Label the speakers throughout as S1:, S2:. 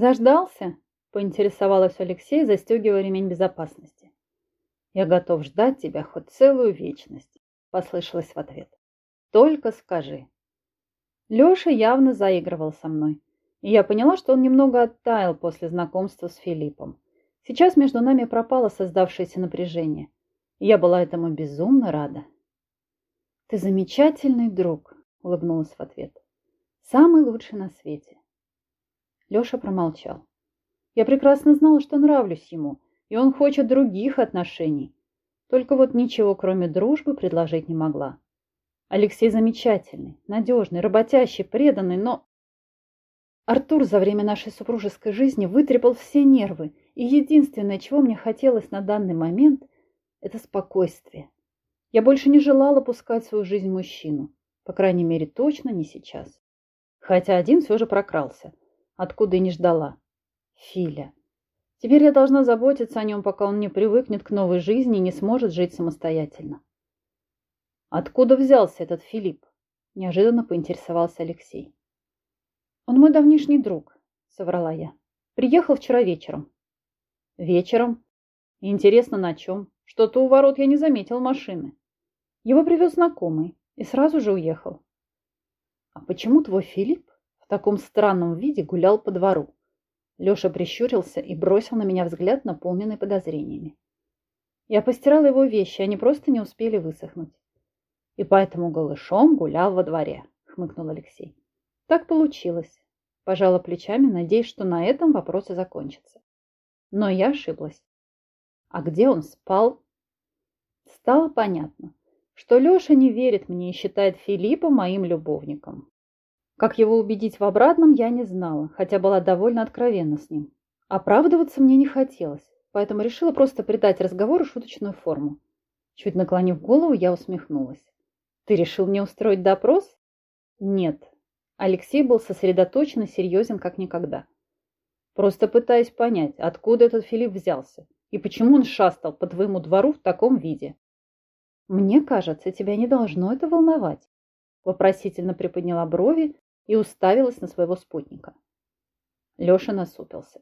S1: Заждался? Поинтересовалась Алексей, застегивая ремень безопасности. Я готов ждать тебя хоть целую вечность, послышалось в ответ. Только скажи. Леша явно заигрывал со мной, и я поняла, что он немного оттаял после знакомства с Филиппом. Сейчас между нами пропало создавшееся напряжение. И я была этому безумно рада. «Ты замечательный друг», — улыбнулась в ответ. «Самый лучший на свете». Леша промолчал. Я прекрасно знала, что нравлюсь ему, и он хочет других отношений. Только вот ничего, кроме дружбы, предложить не могла. Алексей замечательный, надежный, работящий, преданный, но... Артур за время нашей супружеской жизни вытрепал все нервы, и единственное, чего мне хотелось на данный момент, это спокойствие. Я больше не желала пускать свою жизнь мужчину, по крайней мере, точно не сейчас. Хотя один все же прокрался, откуда и не ждала. Филя. Теперь я должна заботиться о нем, пока он не привыкнет к новой жизни и не сможет жить самостоятельно. Откуда взялся этот Филипп? Неожиданно поинтересовался Алексей. Он мой давнишний друг, соврала я. Приехал вчера вечером. Вечером? Интересно, на чем? Что-то у ворот я не заметил машины. Его привез знакомый и сразу же уехал. А почему твой Филипп таком странном виде гулял по двору? Леша прищурился и бросил на меня взгляд, наполненный подозрениями. Я постирала его вещи, они просто не успели высохнуть. И поэтому голышом гулял во дворе, хмыкнул Алексей. Так получилось. Пожала плечами, надеясь, что на этом вопросы закончатся. Но я ошиблась. А где он спал? Стало понятно, что Леша не верит мне и считает Филиппа моим любовником. Как его убедить в обратном, я не знала, хотя была довольно откровенна с ним. Оправдываться мне не хотелось, поэтому решила просто придать разговору шуточную форму. Чуть наклонив голову, я усмехнулась. «Ты решил мне устроить допрос?» «Нет». Алексей был сосредоточен и серьезен, как никогда. «Просто пытаясь понять, откуда этот Филипп взялся и почему он шастал по твоему двору в таком виде». «Мне кажется, тебя не должно это волновать», вопросительно приподняла брови и уставилась на своего спутника. Леша насупился.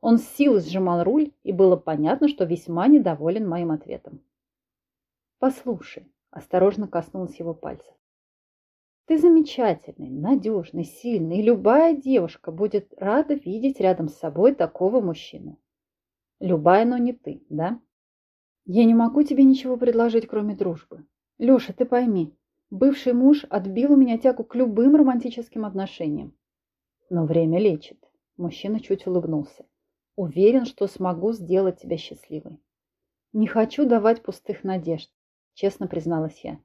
S1: Он с силой сжимал руль, и было понятно, что весьма недоволен моим ответом. «Послушай», – осторожно коснулась его пальца. «Ты замечательный, надежный, сильный, и любая девушка будет рада видеть рядом с собой такого мужчину. Любая, но не ты, да? Я не могу тебе ничего предложить, кроме дружбы. Леша, ты пойми, Бывший муж отбил у меня тягу к любым романтическим отношениям. Но время лечит. Мужчина чуть улыбнулся. Уверен, что смогу сделать тебя счастливой. Не хочу давать пустых надежд, честно призналась я.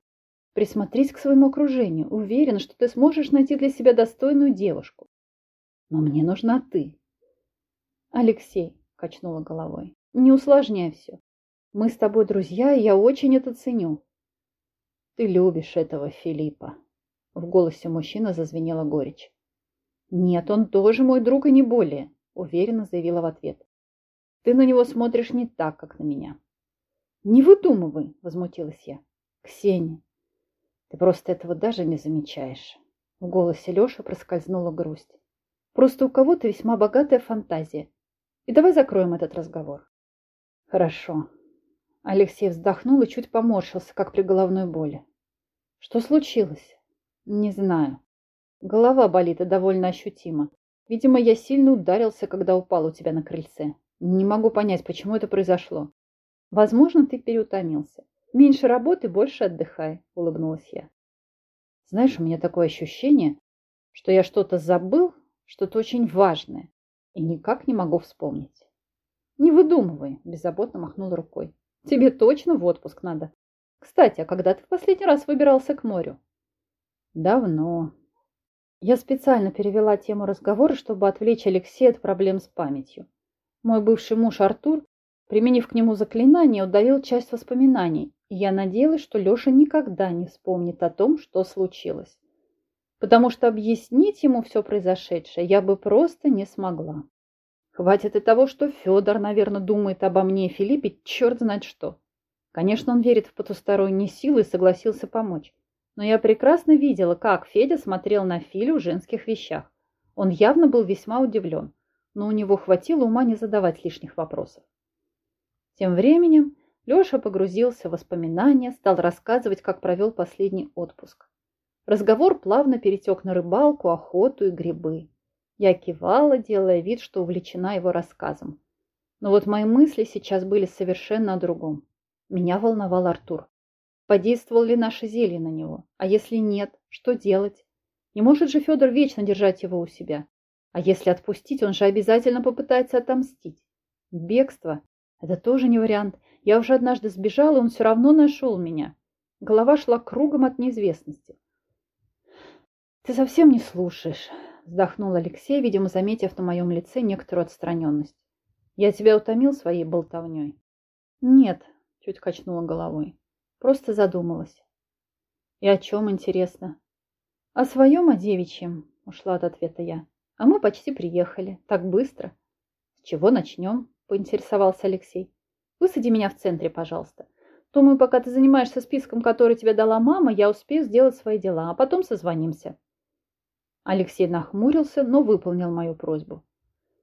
S1: Присмотрись к своему окружению. Уверен, что ты сможешь найти для себя достойную девушку. Но мне нужна ты. Алексей, качнула головой, не усложняй все. Мы с тобой друзья, и я очень это ценю. Ты любишь этого Филиппа. В голосе мужчины зазвенела горечь. Нет, он тоже мой друг и не более, уверенно заявила в ответ. Ты на него смотришь не так, как на меня. Не выдумывай, возмутилась я. Ксения, ты просто этого даже не замечаешь. В голосе Леши проскользнула грусть. Просто у кого-то весьма богатая фантазия. И давай закроем этот разговор. Хорошо. Алексей вздохнул и чуть поморщился, как при головной боли. Что случилось? Не знаю. Голова болит и довольно ощутимо. Видимо, я сильно ударился, когда упал у тебя на крыльце. Не могу понять, почему это произошло. Возможно, ты переутомился. Меньше работы, больше отдыхай, улыбнулась я. Знаешь, у меня такое ощущение, что я что-то забыл, что-то очень важное, и никак не могу вспомнить. Не выдумывай, беззаботно махнул рукой. Тебе точно в отпуск надо. Кстати, а когда ты в последний раз выбирался к морю? Давно. Я специально перевела тему разговора, чтобы отвлечь Алексея от проблем с памятью. Мой бывший муж Артур, применив к нему заклинание, удалил часть воспоминаний, и я надеялась, что Леша никогда не вспомнит о том, что случилось. Потому что объяснить ему все произошедшее я бы просто не смогла. Хватит и того, что Федор, наверное, думает обо мне и Филиппе, черт знает что. Конечно, он верит в потусторонние силы и согласился помочь. Но я прекрасно видела, как Федя смотрел на Филю в женских вещах. Он явно был весьма удивлен. но у него хватило ума не задавать лишних вопросов. Тем временем Леша погрузился в воспоминания, стал рассказывать, как провел последний отпуск. Разговор плавно перетек на рыбалку, охоту и грибы. Я кивала, делая вид, что увлечена его рассказом. Но вот мои мысли сейчас были совершенно о другом. Меня волновал Артур. Подействовал ли наше зелье на него? А если нет, что делать? Не может же Федор вечно держать его у себя. А если отпустить, он же обязательно попытается отомстить. Бегство – это тоже не вариант. Я уже однажды сбежала, и он все равно нашел меня. Голова шла кругом от неизвестности. «Ты совсем не слушаешь», – вздохнул Алексей, видимо, заметив на моем лице некоторую отстраненность. «Я тебя утомил своей болтовней?» «Нет», – чуть качнула головой. «Просто задумалась». «И о чем, интересно?» «О своем, о девичьем», – ушла от ответа я. «А мы почти приехали. Так быстро». «С чего начнем?» – поинтересовался Алексей. Высади меня в центре, пожалуйста. Думаю, пока ты занимаешься списком, который тебе дала мама, я успею сделать свои дела, а потом созвонимся. Алексей нахмурился, но выполнил мою просьбу.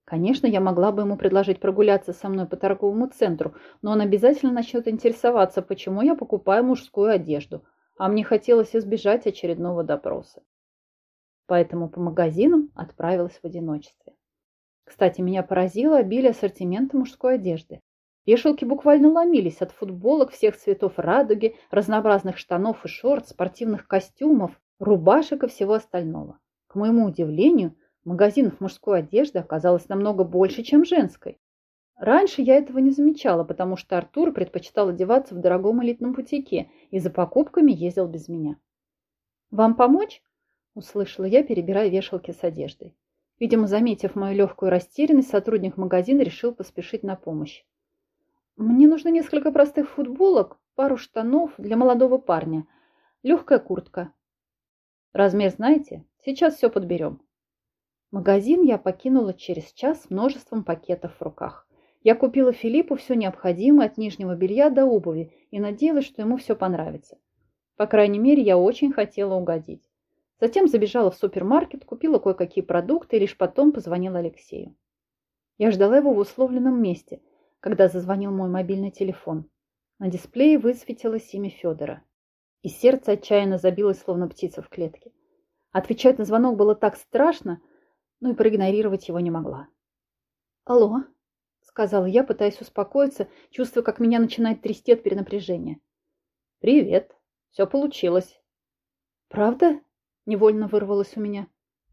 S1: Конечно, я могла бы ему предложить прогуляться со мной по торговому центру, но он обязательно начнет интересоваться, почему я покупаю мужскую одежду, а мне хотелось избежать очередного допроса. Поэтому по магазинам отправилась в одиночестве. Кстати, меня поразило обилие ассортимента мужской одежды. Вешалки буквально ломились от футболок всех цветов радуги, разнообразных штанов и шорт, спортивных костюмов, рубашек и всего остального. К моему удивлению, магазинов мужской одежды оказалось намного больше, чем женской. Раньше я этого не замечала, потому что Артур предпочитал одеваться в дорогом элитном бутике и за покупками ездил без меня. «Вам помочь?» – услышала я, перебирая вешалки с одеждой. Видимо, заметив мою легкую растерянность, сотрудник магазина решил поспешить на помощь. Мне нужно несколько простых футболок, пару штанов для молодого парня, легкая куртка. Размер знаете? Сейчас все подберем. Магазин я покинула через час с множеством пакетов в руках. Я купила Филиппу все необходимое от нижнего белья до обуви и надеялась, что ему все понравится. По крайней мере, я очень хотела угодить. Затем забежала в супермаркет, купила кое-какие продукты и лишь потом позвонила Алексею. Я ждала его в условленном месте – когда зазвонил мой мобильный телефон. На дисплее высветилось имя Федора. И сердце отчаянно забилось, словно птица в клетке. Отвечать на звонок было так страшно, но и проигнорировать его не могла. «Алло», — сказала я, пытаясь успокоиться, чувствуя, как меня начинает трясти от перенапряжения. «Привет. Все получилось». «Правда?» — невольно вырвалось у меня.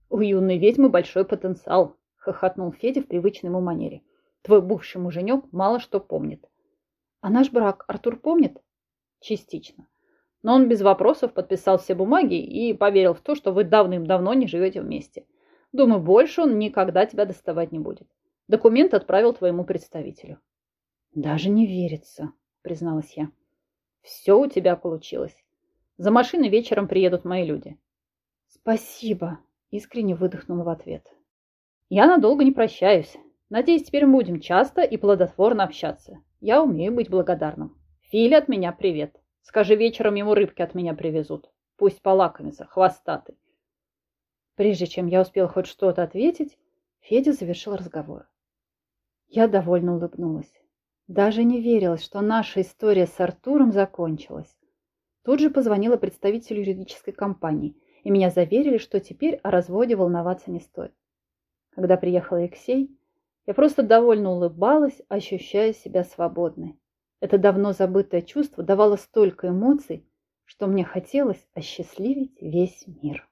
S1: «У юной ведьмы большой потенциал», — хохотнул Федя в привычной ему манере. Твой бывший муженек мало что помнит. А наш брак Артур помнит? Частично. Но он без вопросов подписал все бумаги и поверил в то, что вы давным-давно не живете вместе. Думаю, больше он никогда тебя доставать не будет. Документ отправил твоему представителю. Даже не верится, призналась я. Все у тебя получилось. За машиной вечером приедут мои люди. Спасибо, искренне выдохнула в ответ. Я надолго не прощаюсь. Надеюсь, теперь мы будем часто и плодотворно общаться. Я умею быть благодарным. Филя от меня привет. Скажи, вечером ему рыбки от меня привезут. Пусть полакомится, хвостатый. Прежде чем я успел хоть что-то ответить, Федя завершил разговор. Я довольно улыбнулась. Даже не верилась, что наша история с Артуром закончилась. Тут же позвонила представителю юридической компании, и меня заверили, что теперь о разводе волноваться не стоит. Когда приехал Алексей, я просто довольно улыбалась, ощущая себя свободной. Это давно забытое чувство давало столько эмоций, что мне хотелось осчастливить весь мир.